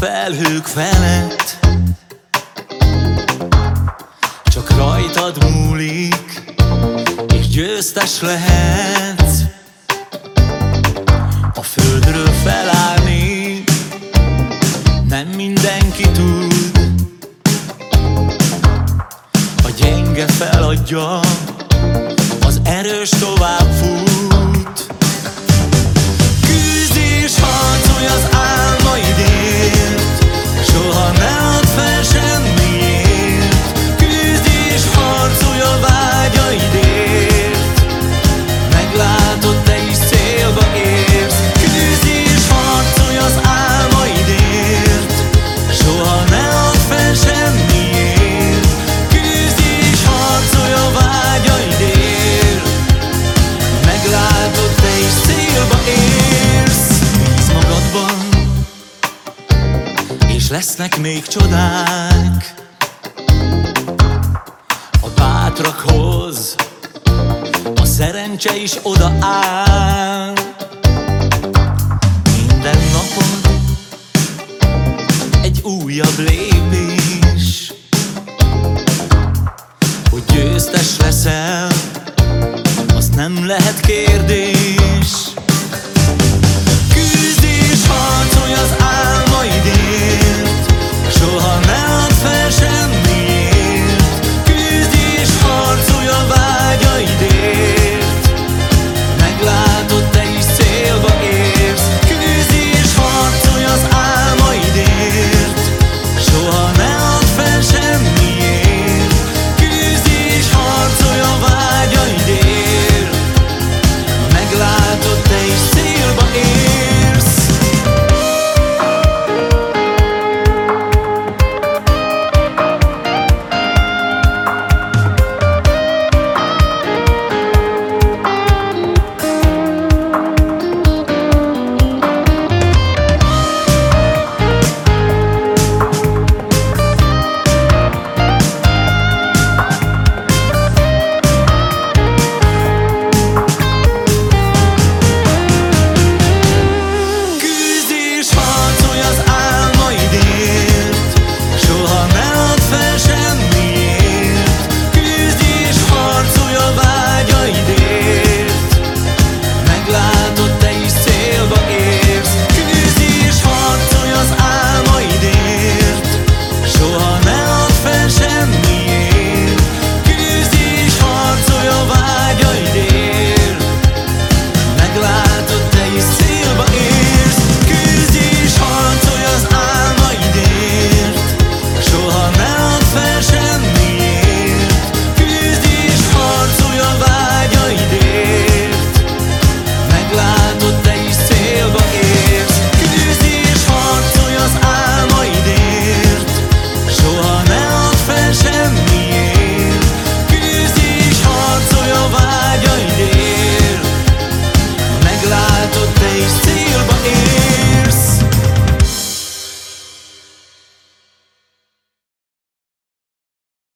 felhők felett. Csak rajtad múlik És győztes lehetsz. A földről felállni Nem mindenki tud. A gyenge feladja Az erős tovább fut lesznek még csodák. A bátrakhoz a szerencse is odaáll Minden napon egy újabb lépés Hogy győztes leszel, az nem lehet kérdés.